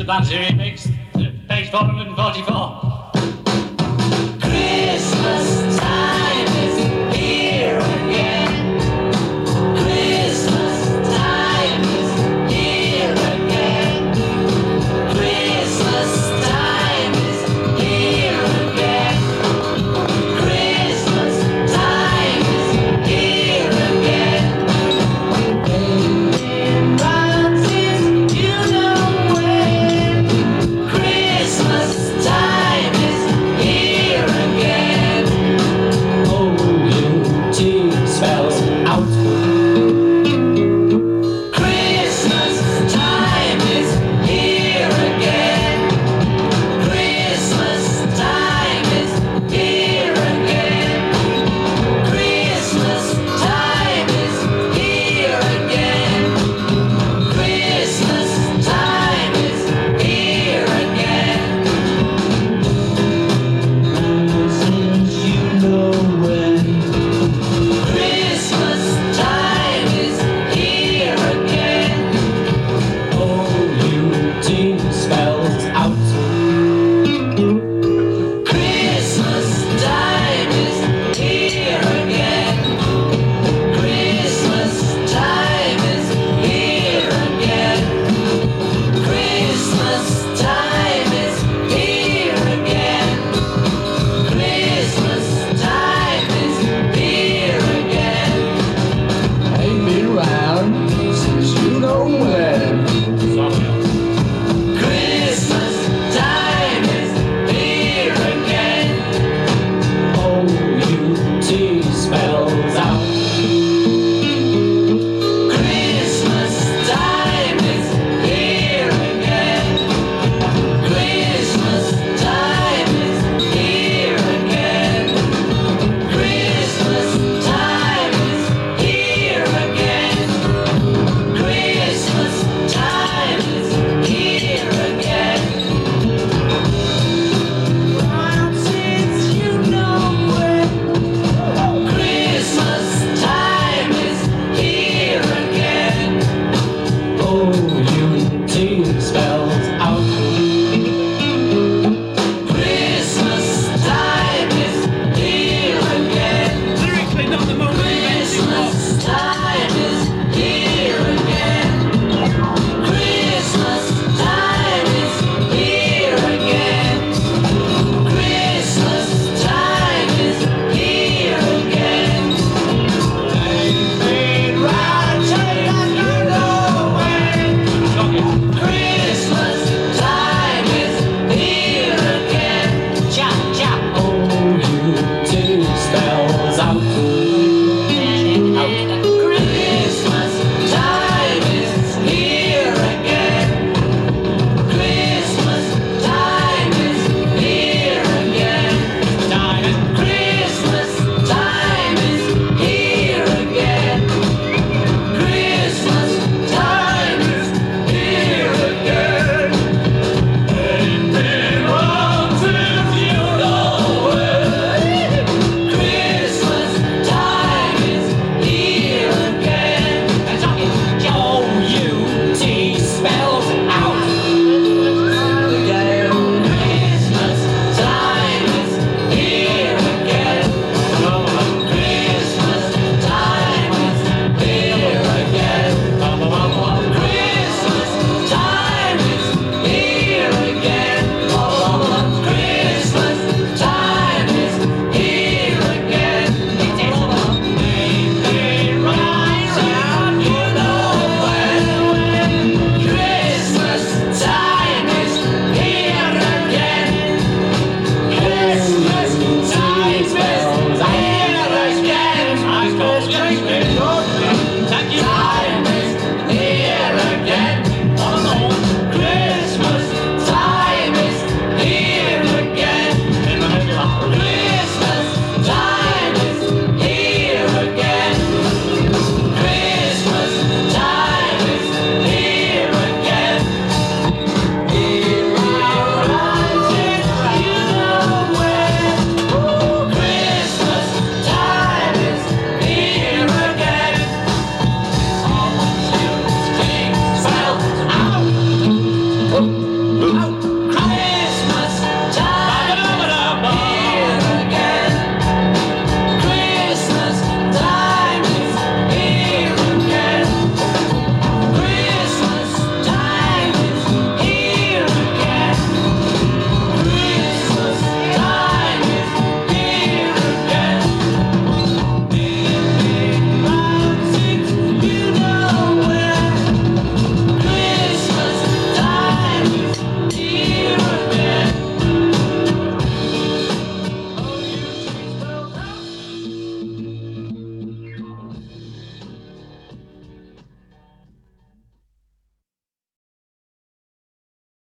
It's a Banshee remix, uh, page 444. Christmas